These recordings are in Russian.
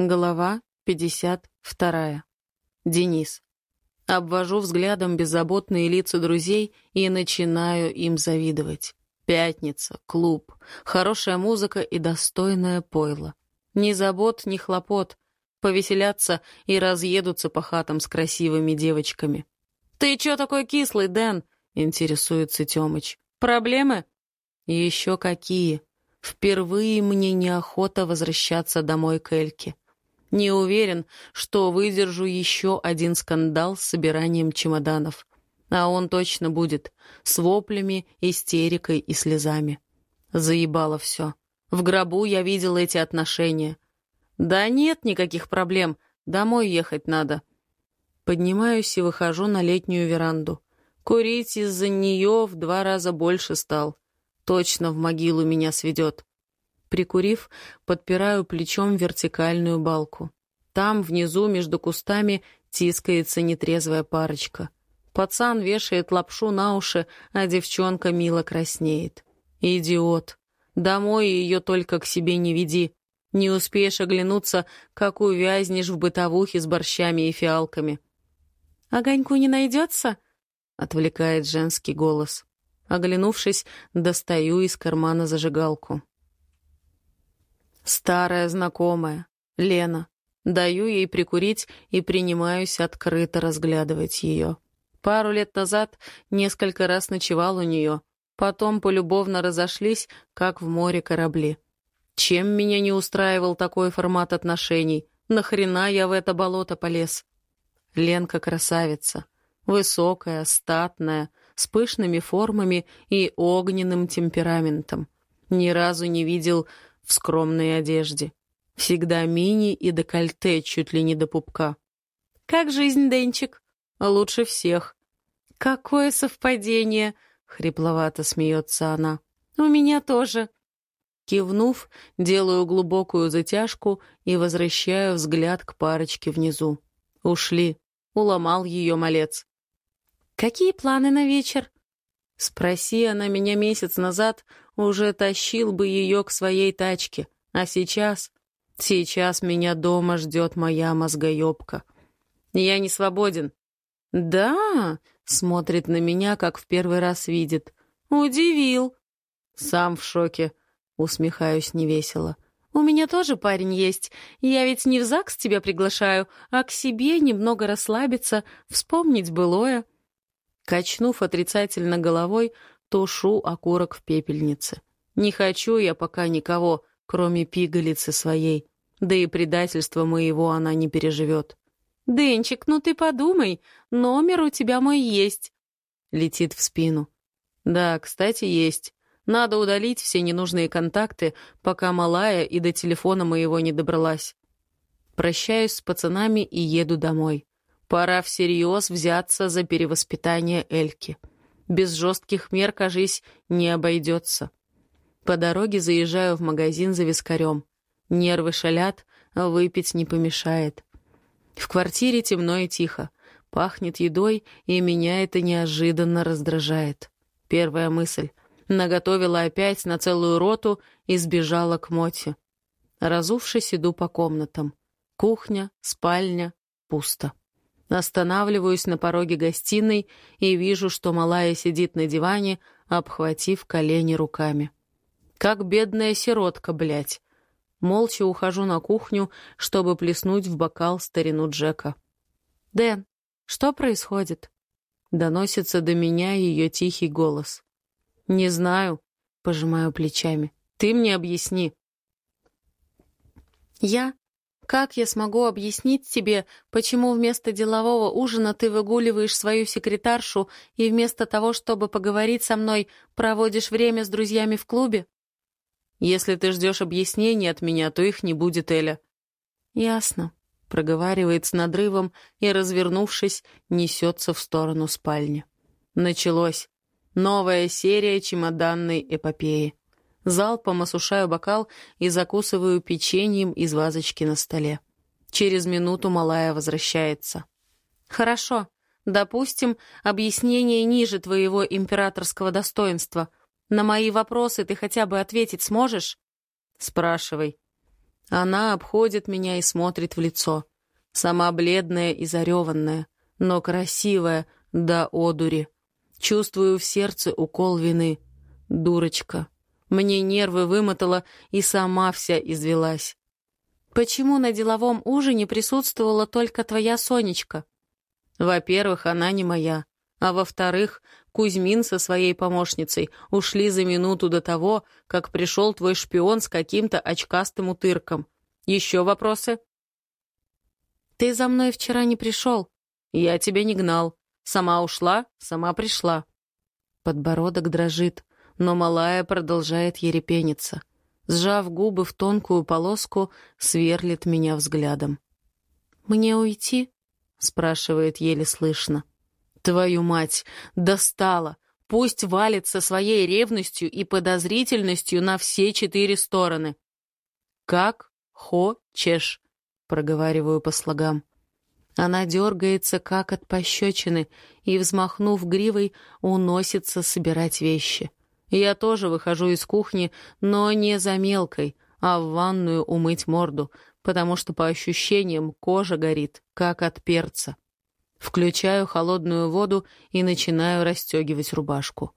Глава 52. Денис. Обвожу взглядом беззаботные лица друзей и начинаю им завидовать. Пятница, клуб, хорошая музыка и достойное пойло. Ни забот, ни хлопот. Повеселятся и разъедутся по хатам с красивыми девочками. «Ты чё такой кислый, Дэн?» — интересуется Тёмыч. «Проблемы?» «Еще какие?» Впервые мне неохота возвращаться домой к Эльке. Не уверен, что выдержу еще один скандал с собиранием чемоданов. А он точно будет. С воплями, истерикой и слезами. Заебало все. В гробу я видел эти отношения. Да нет никаких проблем. Домой ехать надо. Поднимаюсь и выхожу на летнюю веранду. Курить из-за нее в два раза больше стал. Точно в могилу меня сведет. Прикурив, подпираю плечом вертикальную балку. Там, внизу, между кустами, тискается нетрезвая парочка. Пацан вешает лапшу на уши, а девчонка мило краснеет. Идиот. Домой ее только к себе не веди. Не успеешь оглянуться, как увязнешь в бытовухе с борщами и фиалками. «Огоньку не найдется?» — отвлекает женский голос. Оглянувшись, достаю из кармана зажигалку. Старая знакомая, Лена. Даю ей прикурить и принимаюсь открыто разглядывать ее. Пару лет назад несколько раз ночевал у нее, потом полюбовно разошлись, как в море корабли. Чем меня не устраивал такой формат отношений? Нахрена я в это болото полез? Ленка красавица. Высокая, статная, с пышными формами и огненным темпераментом. Ни разу не видел в скромной одежде. Всегда мини и декольте чуть ли не до пупка. «Как жизнь, Денчик?» «Лучше всех». «Какое совпадение!» — хрипловато смеется она. «У меня тоже». Кивнув, делаю глубокую затяжку и возвращаю взгляд к парочке внизу. Ушли. Уломал ее малец. «Какие планы на вечер?» Спроси она меня месяц назад, уже тащил бы ее к своей тачке. А сейчас... Сейчас меня дома ждет моя мозгоебка. Я не свободен. «Да?» — смотрит на меня, как в первый раз видит. «Удивил». Сам в шоке. Усмехаюсь невесело. «У меня тоже парень есть. Я ведь не в ЗАГС тебя приглашаю, а к себе немного расслабиться, вспомнить былое». Качнув отрицательно головой, тушу окурок в пепельнице. Не хочу я пока никого, кроме пигалицы своей. Да и предательства моего она не переживет. «Денчик, ну ты подумай, номер у тебя мой есть». Летит в спину. «Да, кстати, есть. Надо удалить все ненужные контакты, пока малая и до телефона моего не добралась. Прощаюсь с пацанами и еду домой. Пора всерьез взяться за перевоспитание Эльки. Без жестких мер, кажись, не обойдется. По дороге заезжаю в магазин за вискарем. Нервы шалят, а выпить не помешает. В квартире темно и тихо. Пахнет едой, и меня это неожиданно раздражает. Первая мысль. Наготовила опять на целую роту и сбежала к Моте. Разувшись, иду по комнатам. Кухня, спальня, пусто. Останавливаюсь на пороге гостиной и вижу, что малая сидит на диване, обхватив колени руками. Как бедная сиротка, блядь. Молча ухожу на кухню, чтобы плеснуть в бокал старину Джека. «Дэн, что происходит?» Доносится до меня ее тихий голос. «Не знаю», — пожимаю плечами. «Ты мне объясни». «Я как я смогу объяснить тебе, почему вместо делового ужина ты выгуливаешь свою секретаршу и вместо того, чтобы поговорить со мной, проводишь время с друзьями в клубе? Если ты ждешь объяснений от меня, то их не будет, Эля. Ясно. Проговаривает с надрывом и, развернувшись, несется в сторону спальни. Началось. Новая серия чемоданной эпопеи. Залпом осушаю бокал и закусываю печеньем из вазочки на столе. Через минуту малая возвращается. «Хорошо. Допустим, объяснение ниже твоего императорского достоинства. На мои вопросы ты хотя бы ответить сможешь?» «Спрашивай». Она обходит меня и смотрит в лицо. Сама бледная и зареванная, но красивая до одури. Чувствую в сердце укол вины. Дурочка. Мне нервы вымотала и сама вся извелась. «Почему на деловом ужине присутствовала только твоя Сонечка?» «Во-первых, она не моя. А во-вторых, Кузьмин со своей помощницей ушли за минуту до того, как пришел твой шпион с каким-то очкастым утырком. Еще вопросы?» «Ты за мной вчера не пришел?» «Я тебя не гнал. Сама ушла, сама пришла». Подбородок дрожит, но малая продолжает ерепениться. Сжав губы в тонкую полоску, сверлит меня взглядом. «Мне уйти?» — спрашивает еле слышно. Твою мать, достала! Пусть валит со своей ревностью и подозрительностью на все четыре стороны. «Как хочешь», — проговариваю по слогам. Она дергается, как от пощечины, и, взмахнув гривой, уносится собирать вещи. Я тоже выхожу из кухни, но не за мелкой, а в ванную умыть морду, потому что по ощущениям кожа горит, как от перца. Включаю холодную воду и начинаю расстегивать рубашку.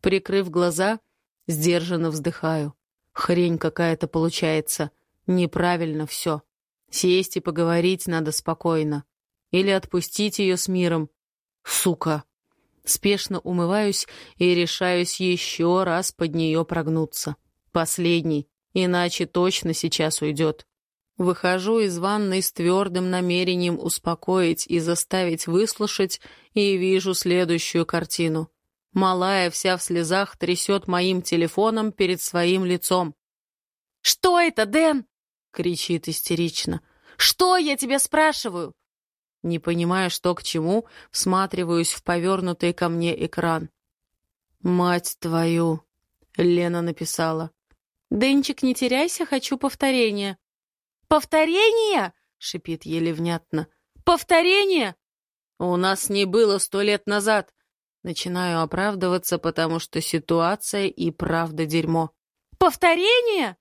Прикрыв глаза, сдержанно вздыхаю. Хрень какая-то получается. Неправильно все. Сесть и поговорить надо спокойно. Или отпустить ее с миром. Сука! Спешно умываюсь и решаюсь еще раз под нее прогнуться. Последний, иначе точно сейчас уйдет. Выхожу из ванной с твердым намерением успокоить и заставить выслушать, и вижу следующую картину. Малая вся в слезах трясет моим телефоном перед своим лицом. «Что это, Дэн?» — кричит истерично. «Что я тебя спрашиваю?» Не понимая, что к чему, всматриваюсь в повернутый ко мне экран. «Мать твою!» — Лена написала. «Денчик, не теряйся, хочу повторения». «Повторение?» — шипит еле внятно. «Повторение?» «У нас не было сто лет назад». Начинаю оправдываться, потому что ситуация и правда дерьмо. «Повторение?»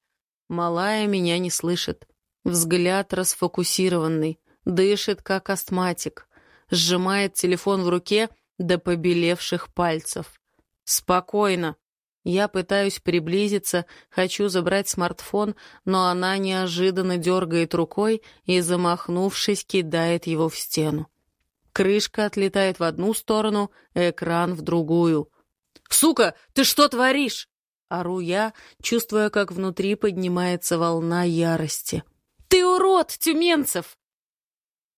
Малая меня не слышит. Взгляд расфокусированный, дышит как астматик, сжимает телефон в руке до побелевших пальцев. «Спокойно», я пытаюсь приблизиться, хочу забрать смартфон, но она неожиданно дергает рукой и, замахнувшись, кидает его в стену. Крышка отлетает в одну сторону, экран в другую. «Сука, ты что творишь?» Ору я, чувствуя, как внутри поднимается волна ярости. «Ты урод, Тюменцев!»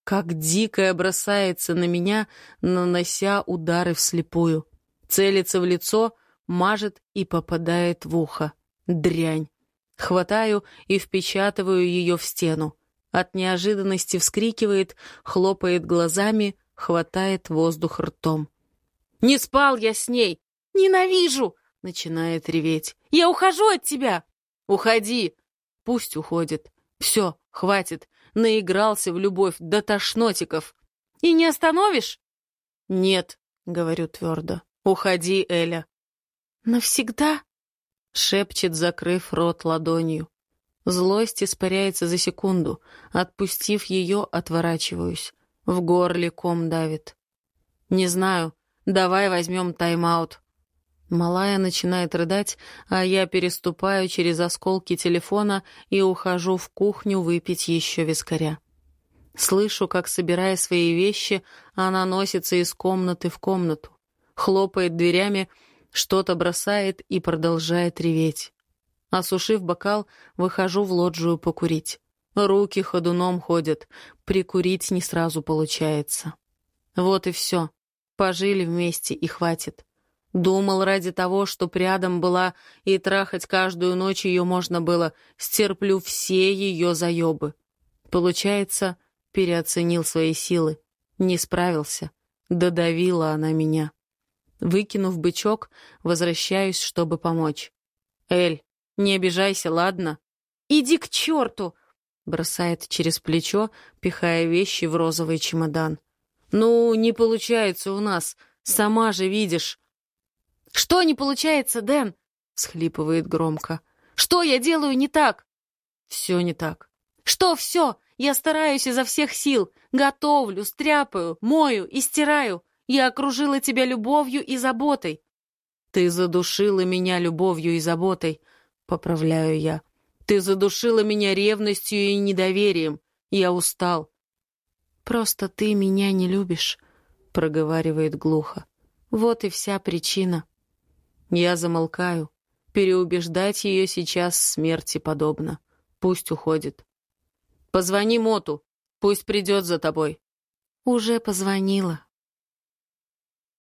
Как дикая бросается на меня, нанося удары вслепую. Целится в лицо — мажет и попадает в ухо. Дрянь. Хватаю и впечатываю ее в стену. От неожиданности вскрикивает, хлопает глазами, хватает воздух ртом. «Не спал я с ней! Ненавижу!» — начинает реветь. «Я ухожу от тебя!» «Уходи!» «Пусть уходит. Все, хватит. Наигрался в любовь до тошнотиков. И не остановишь?» «Нет», — говорю твердо. «Уходи, Эля. «Навсегда?» — шепчет, закрыв рот ладонью. Злость испаряется за секунду. Отпустив ее, отворачиваюсь. В горле ком давит. «Не знаю. Давай возьмем тайм-аут». Малая начинает рыдать, а я переступаю через осколки телефона и ухожу в кухню выпить еще вискаря. Слышу, как, собирая свои вещи, она носится из комнаты в комнату, хлопает дверями, что-то бросает и продолжает реветь. Осушив бокал, выхожу в лоджию покурить. Руки ходуном ходят, прикурить не сразу получается. Вот и все. Пожили вместе и хватит. Думал ради того, что рядом была и трахать каждую ночь ее можно было, стерплю все ее заебы. Получается, переоценил свои силы. Не справился. Додавила она меня. Выкинув бычок, возвращаюсь, чтобы помочь. «Эль, не обижайся, ладно?» «Иди к черту!» — бросает через плечо, пихая вещи в розовый чемодан. «Ну, не получается у нас. Сама же видишь». «Что не получается, Дэн?» — схлипывает громко. «Что я делаю не так?» «Все не так. Что все? Я стараюсь изо всех сил. Готовлю, стряпаю, мою и стираю. Я окружила тебя любовью и заботой. Ты задушила меня любовью и заботой, поправляю я. Ты задушила меня ревностью и недоверием. Я устал. Просто ты меня не любишь, проговаривает глухо. Вот и вся причина. Я замолкаю. Переубеждать ее сейчас смерти подобно. Пусть уходит. Позвони Моту, пусть придет за тобой. Уже позвонила,